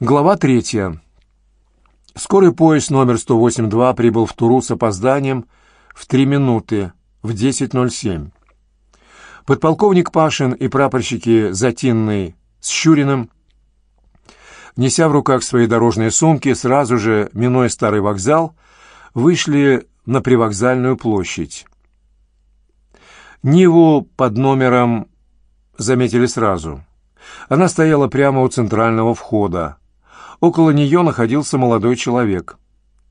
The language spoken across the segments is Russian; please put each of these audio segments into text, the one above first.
Глава третья. Скорый поезд номер 108-2 прибыл в Туру с опозданием в 3 минуты, в 10.07. Подполковник Пашин и прапорщики Затинный с Щуриным, неся в руках свои дорожные сумки, сразу же, минуя старый вокзал, вышли на привокзальную площадь. Ниву под номером заметили сразу. Она стояла прямо у центрального входа. Около нее находился молодой человек.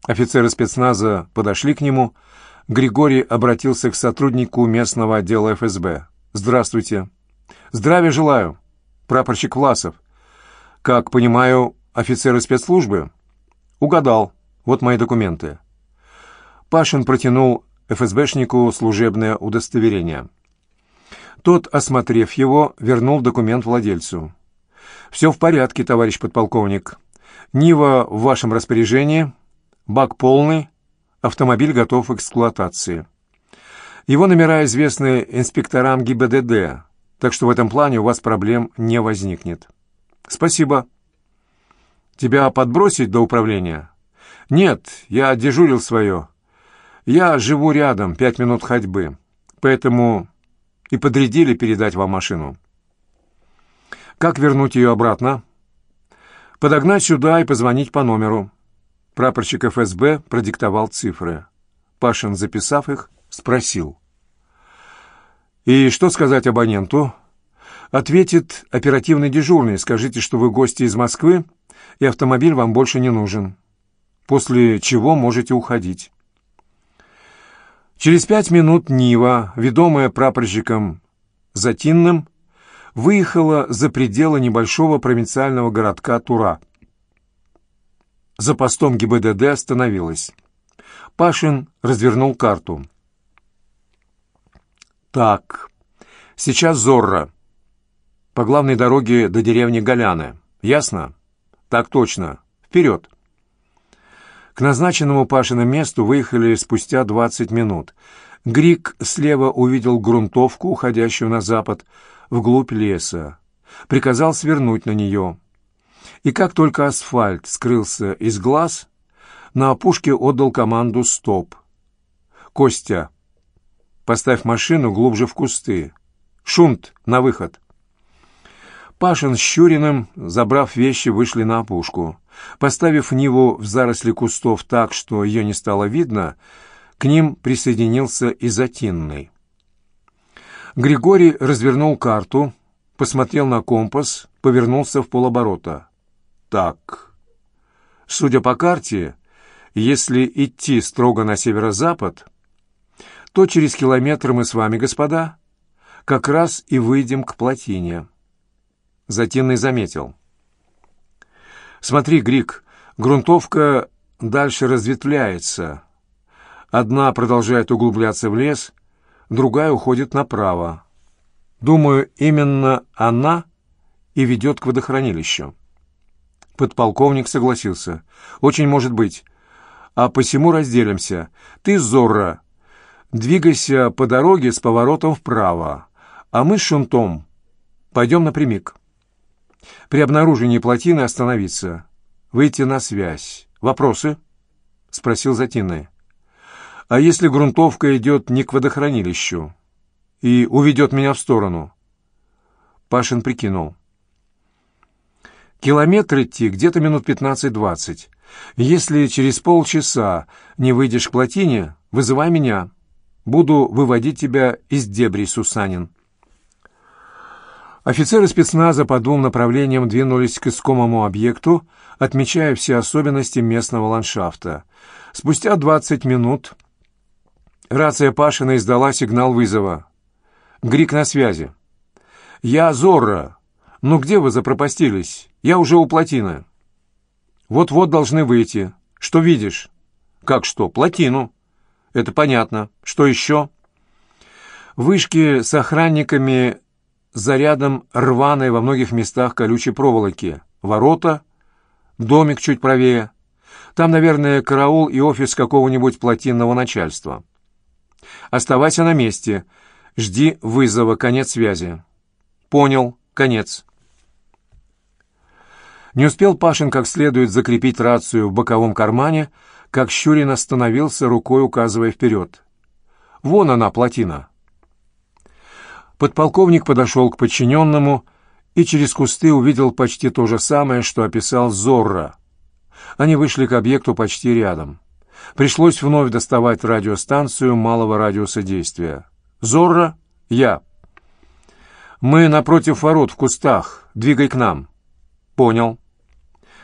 Офицеры спецназа подошли к нему. Григорий обратился к сотруднику местного отдела ФСБ. «Здравствуйте». «Здравия желаю, прапорщик Власов. Как понимаю, офицеры спецслужбы?» «Угадал. Вот мои документы». Пашин протянул ФСБшнику служебное удостоверение. Тот, осмотрев его, вернул документ владельцу. «Все в порядке, товарищ подполковник. Нива в вашем распоряжении, бак полный, автомобиль готов к эксплуатации. Его номера известны инспекторам ГИБДД, так что в этом плане у вас проблем не возникнет. Спасибо. Тебя подбросить до управления? Нет, я дежурил свое. Я живу рядом, пять минут ходьбы, поэтому и подрядили передать вам машину. Как вернуть ее обратно? Подогнать сюда и позвонить по номеру. Прапорщик ФСБ продиктовал цифры. Пашин, записав их, спросил. «И что сказать абоненту?» «Ответит оперативный дежурный. Скажите, что вы гости из Москвы, и автомобиль вам больше не нужен. После чего можете уходить». Через пять минут Нива, ведомая прапорщиком Затинным, выехала за пределы небольшого провинциального городка Тура. За постом ГИБДД остановилась. Пашин развернул карту. «Так, сейчас Зорро. По главной дороге до деревни Голяны. Ясно?» «Так точно. Вперед!» К назначенному Пашину месту выехали спустя двадцать минут. Грик слева увидел грунтовку, уходящую на запад, вглубь леса. Приказал свернуть на нее. И как только асфальт скрылся из глаз, на опушке отдал команду «Стоп». «Костя, поставь машину глубже в кусты. Шунт, на выход!» Пашин с Щуриным, забрав вещи, вышли на опушку. Поставив Ниву в заросли кустов так, что ее не стало видно, к ним присоединился и Затинный. Григорий развернул карту, посмотрел на компас, повернулся в полоборота. «Так, судя по карте, если идти строго на северо-запад, то через километр мы с вами, господа, как раз и выйдем к плотине». Затинный заметил. «Смотри, Грик, грунтовка дальше разветвляется. Одна продолжает углубляться в лес, другая уходит направо. Думаю, именно она и ведет к водохранилищу». Подполковник согласился. «Очень может быть. А посему разделимся. Ты, Зорро, двигайся по дороге с поворотом вправо, а мы с Шунтом пойдем напрямик». При обнаружении плотины остановиться. Выйти на связь. Вопросы? Спросил Затинный. А если грунтовка идет не к водохранилищу и уведет меня в сторону? Пашин прикинул. Километр идти где-то минут пятнадцать-двадцать. Если через полчаса не выйдешь к плотине, вызывай меня. Буду выводить тебя из дебри, Сусанин. Офицеры спецназа по двум направлениям двинулись к искомому объекту, отмечая все особенности местного ландшафта. Спустя 20 минут рация Пашина издала сигнал вызова. «Грик на связи». «Я Зорро. Ну где вы запропастились? Я уже у плотины». «Вот-вот должны выйти. Что видишь?» «Как что? Плотину». «Это понятно. Что еще?» Вышки с охранниками зарядом рваной во многих местах колючей проволоки. Ворота, домик чуть правее. Там, наверное, караул и офис какого-нибудь плотинного начальства. Оставайся на месте. Жди вызова. Конец связи. Понял. Конец. Не успел Пашин как следует закрепить рацию в боковом кармане, как Щурин остановился, рукой указывая вперед. «Вон она, плотина!» Подполковник подошел к подчиненному и через кусты увидел почти то же самое, что описал Зорро. Они вышли к объекту почти рядом. Пришлось вновь доставать радиостанцию малого радиуса действия. «Зорро, я». «Мы напротив ворот в кустах. Двигай к нам». «Понял».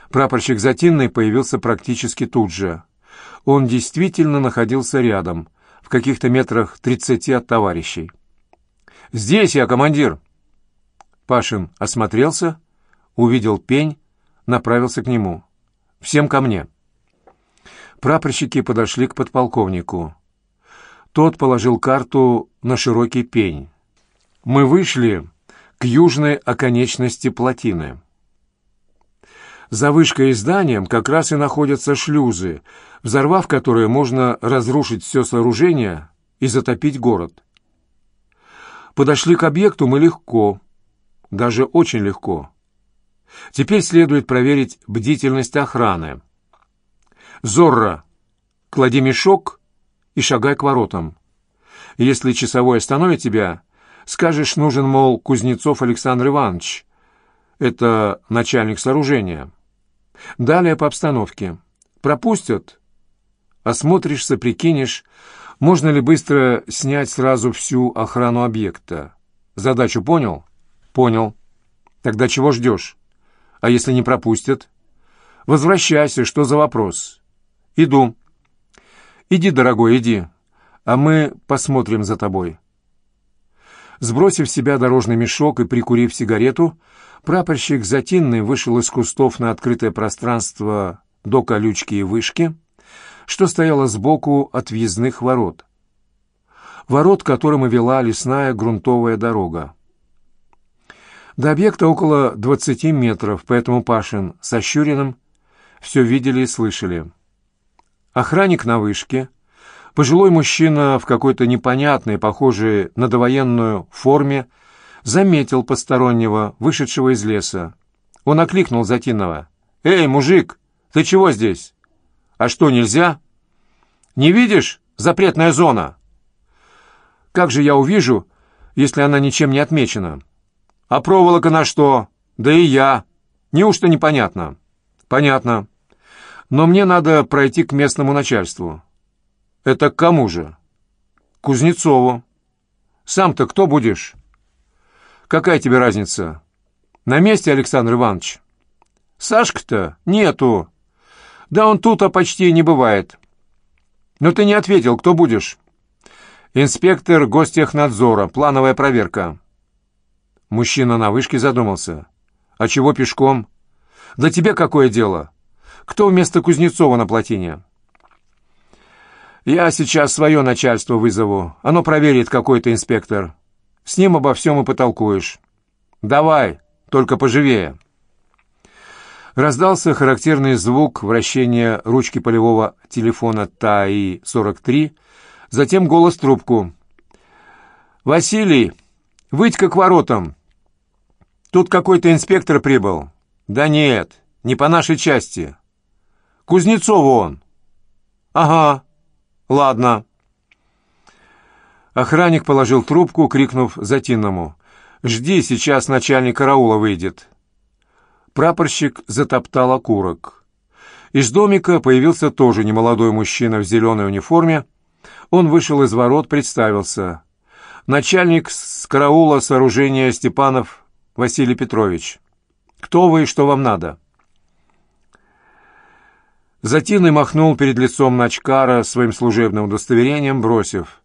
Прапорщик Затинный появился практически тут же. Он действительно находился рядом, в каких-то метрах тридцати от товарищей. «Здесь я, командир!» Пашин осмотрелся, увидел пень, направился к нему. «Всем ко мне!» Прапорщики подошли к подполковнику. Тот положил карту на широкий пень. Мы вышли к южной оконечности плотины. За вышкой и зданием как раз и находятся шлюзы, взорвав которые можно разрушить все сооружение и затопить город. Подошли к объекту мы легко, даже очень легко. Теперь следует проверить бдительность охраны. «Зорро, клади мешок и шагай к воротам. Если часовой остановит тебя, скажешь, нужен, мол, Кузнецов Александр Иванович. Это начальник сооружения. Далее по обстановке. Пропустят? Осмотришься, прикинешь, можно ли быстро снять сразу всю охрану объекта? Задачу понял? Понял. Тогда чего ждешь? А если не пропустят? Возвращайся, что за вопрос? Иду. Иди, дорогой, иди, а мы посмотрим за тобой. Сбросив с себя дорожный мешок и прикурив сигарету, прапорщик Затинный вышел из кустов на открытое пространство до колючки и вышки, что стояло сбоку от въездных ворот. Ворот, к которым и вела лесная грунтовая дорога. До объекта около двадцати метров, поэтому Пашин со Щуриным все видели и слышали. Охранник на вышке, пожилой мужчина в какой-то непонятной, похожей на довоенную форме, заметил постороннего, вышедшего из леса. Он окликнул Затинова. «Эй, мужик, ты чего здесь?» А что, нельзя? Не видишь? Запретная зона. Как же я увижу, если она ничем не отмечена? А проволока на что? Да и я. Неужто непонятно? Понятно. Но мне надо пройти к местному начальству. Это к кому же? Кузнецову. Сам-то кто будешь? Какая тебе разница? На месте, Александр Иванович? Сашка-то нету. Да он тут-то почти не бывает. Но ты не ответил, кто будешь? Инспектор гостехнадзора, плановая проверка. Мужчина на вышке задумался. А чего пешком? Да тебе какое дело? Кто вместо Кузнецова на плотине? Я сейчас свое начальство вызову. Оно проверит какой-то инспектор. С ним обо всем и потолкуешь. Давай, только поживее. Раздался характерный звук вращения ручки полевого телефона ТАИ-43, затем голос трубку. «Василий, выйдь-ка к воротам. Тут какой-то инспектор прибыл». «Да нет, не по нашей части. Кузнецов он». «Ага, ладно». Охранник положил трубку, крикнув Затинному. «Жди, сейчас начальник караула выйдет». Прапорщик затоптал окурок. Из домика появился тоже немолодой мужчина в зеленой униформе. Он вышел из ворот, представился. Начальник с караула сооружения Степанов Василий Петрович. «Кто вы и что вам надо?» Затинный махнул перед лицом Начкара своим служебным удостоверением, бросив.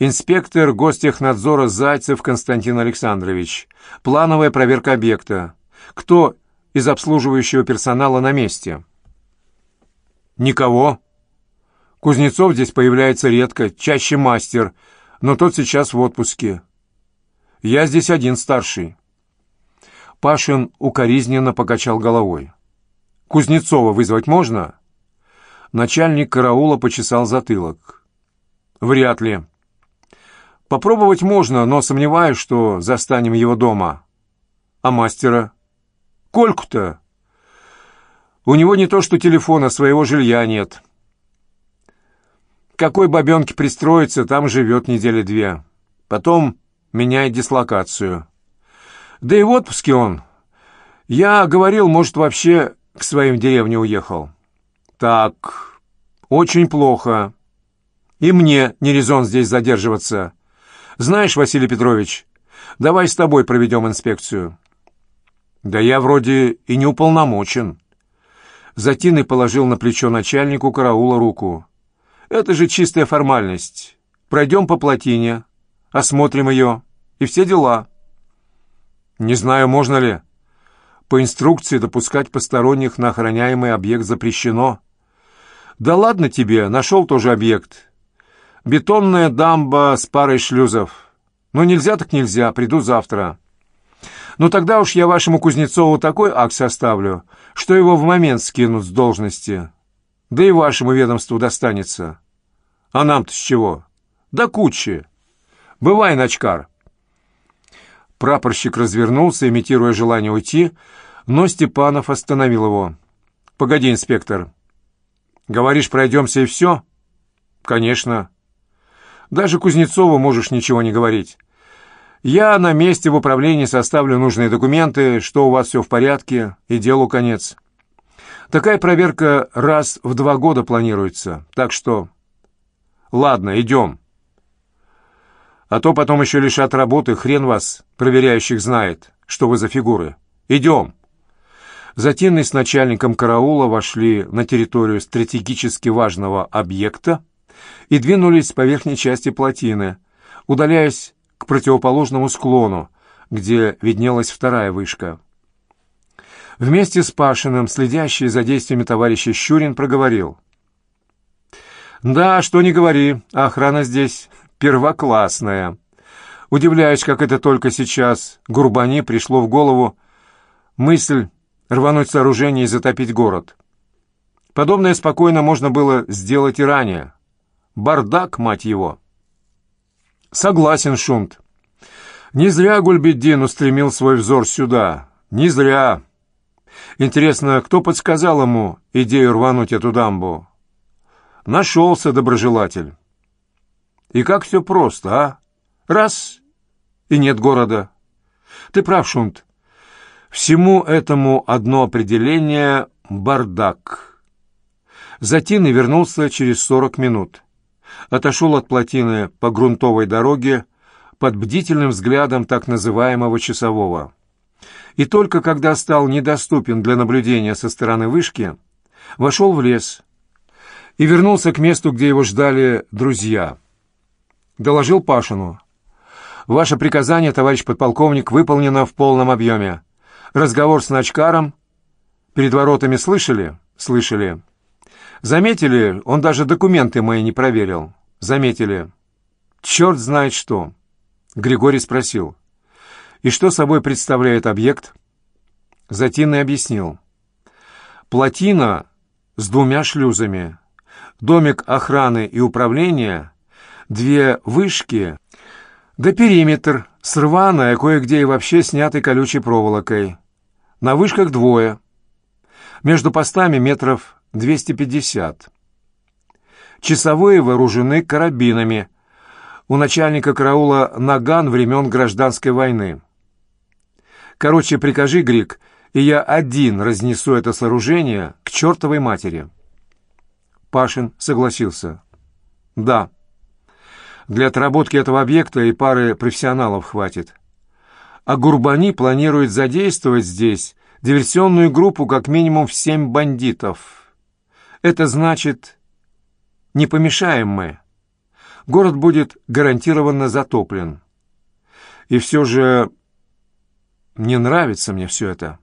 «Инспектор гостехнадзора Зайцев Константин Александрович. Плановая проверка объекта. Кто из обслуживающего персонала на месте. Никого. Кузнецов здесь появляется редко, чаще мастер, но тот сейчас в отпуске. Я здесь один старший. Пашин укоризненно покачал головой. Кузнецова вызвать можно? Начальник караула почесал затылок. Вряд ли. Попробовать можно, но сомневаюсь, что застанем его дома. А мастера? Кольку-то? У него не то что телефона, своего жилья нет. Какой бабенке пристроиться, там живет недели две. Потом меняет дислокацию. Да и в отпуске он. Я говорил, может, вообще к своим деревне уехал. Так, очень плохо. И мне не резон здесь задерживаться. Знаешь, Василий Петрович, давай с тобой проведем инспекцию. Да я вроде и не уполномочен. Затиной положил на плечо начальнику караула руку. Это же чистая формальность. Пройдем по плотине, осмотрим ее, и все дела. Не знаю, можно ли. По инструкции допускать посторонних на охраняемый объект запрещено. Да ладно тебе, нашел тоже объект. Бетонная дамба с парой шлюзов. Ну нельзя так нельзя, приду завтра. Ну тогда уж я вашему Кузнецову такой акт составлю, что его в момент скинут с должности. Да и вашему ведомству достанется. А нам-то с чего? Да кучи. Бывай, начкар. Прапорщик развернулся, имитируя желание уйти, но Степанов остановил его. «Погоди, инспектор. Говоришь, пройдемся и все?» «Конечно. Даже Кузнецову можешь ничего не говорить. Я на месте в управлении составлю нужные документы, что у вас все в порядке, и делу конец. Такая проверка раз в два года планируется, так что... Ладно, идем. А то потом еще лишат работы, хрен вас, проверяющих, знает, что вы за фигуры. Идем. Затинный с начальником караула вошли на территорию стратегически важного объекта и двинулись по верхней части плотины, удаляясь к противоположному склону, где виднелась вторая вышка. Вместе с Пашиным, следящий за действиями товарища Щурин, проговорил. «Да, что не говори, охрана здесь первоклассная. Удивляюсь, как это только сейчас Гурбани пришло в голову мысль рвануть сооружение и затопить город. Подобное спокойно можно было сделать и ранее. Бардак, мать его!» Согласен, Шунт. Не зря Гульбеддин устремил свой взор сюда. Не зря. Интересно, кто подсказал ему идею рвануть эту дамбу? Нашелся доброжелатель. И как все просто, а? Раз — и нет города. Ты прав, Шунт. Всему этому одно определение — бардак. Затин и вернулся через сорок минут отошел от плотины по грунтовой дороге под бдительным взглядом так называемого часового. И только когда стал недоступен для наблюдения со стороны вышки, вошел в лес и вернулся к месту, где его ждали друзья. Доложил Пашину. «Ваше приказание, товарищ подполковник, выполнено в полном объеме. Разговор с Начкаром перед воротами слышали?» «Слышали. Заметили, он даже документы мои не проверил. Заметили. Черт знает что. Григорий спросил. И что собой представляет объект? Затинный объяснил. Плотина с двумя шлюзами, домик охраны и управления, две вышки, да периметр с рваной, а кое-где и вообще снятой колючей проволокой. На вышках двое. Между постами метров 250. Часовые вооружены карабинами. У начальника караула наган времен гражданской войны. Короче, прикажи, Грик, и я один разнесу это сооружение к чертовой матери. Пашин согласился. Да. Для отработки этого объекта и пары профессионалов хватит. А Гурбани планирует задействовать здесь диверсионную группу как минимум в семь бандитов. Это значит, не помешаем мы. Город будет гарантированно затоплен. И все же не нравится мне все это.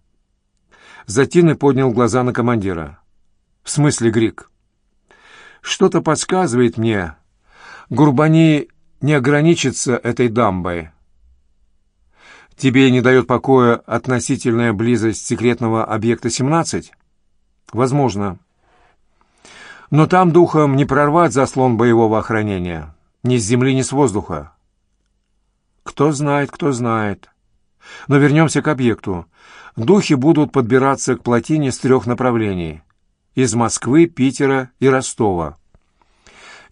Затины поднял глаза на командира. «В смысле, Грик?» «Что-то подсказывает мне. Гурбани не ограничится этой дамбой. Тебе не дает покоя относительная близость секретного объекта 17?» «Возможно. Но там духом не прорвать заслон боевого охранения. Ни с земли, ни с воздуха. Кто знает, кто знает. Но вернемся к объекту. Духи будут подбираться к плотине с трех направлений – из Москвы, Питера и Ростова.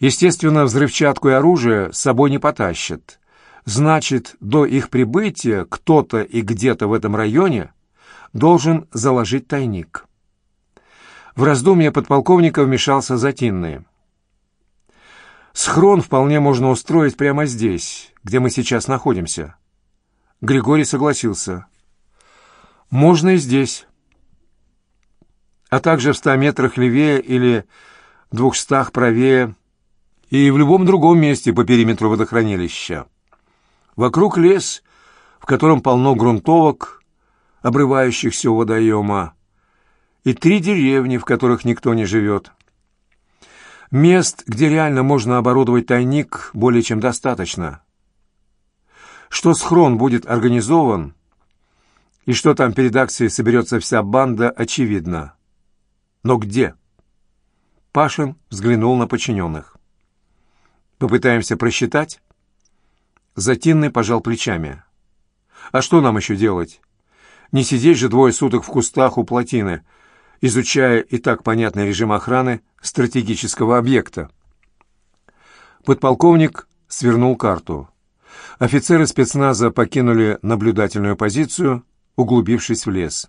Естественно, взрывчатку и оружие с собой не потащат. Значит, до их прибытия кто-то и где-то в этом районе должен заложить тайник. В раздумье подполковника вмешался Затинный. «Схрон вполне можно устроить прямо здесь, где мы сейчас находимся». Григорий согласился. «Можно и здесь, а также в ста метрах левее или двухстах правее и в любом другом месте по периметру водохранилища. Вокруг лес, в котором полно грунтовок, обрывающихся у водоема, и три деревни, в которых никто не живет. Мест, где реально можно оборудовать тайник, более чем достаточно. Что схрон будет организован, и что там перед акцией соберется вся банда, очевидно. Но где? Пашин взглянул на подчиненных. Попытаемся просчитать? Затинный пожал плечами. А что нам еще делать? Не сидеть же двое суток в кустах у плотины, изучая и так понятный режим охраны стратегического объекта. Подполковник свернул карту. Офицеры спецназа покинули наблюдательную позицию, углубившись в лес.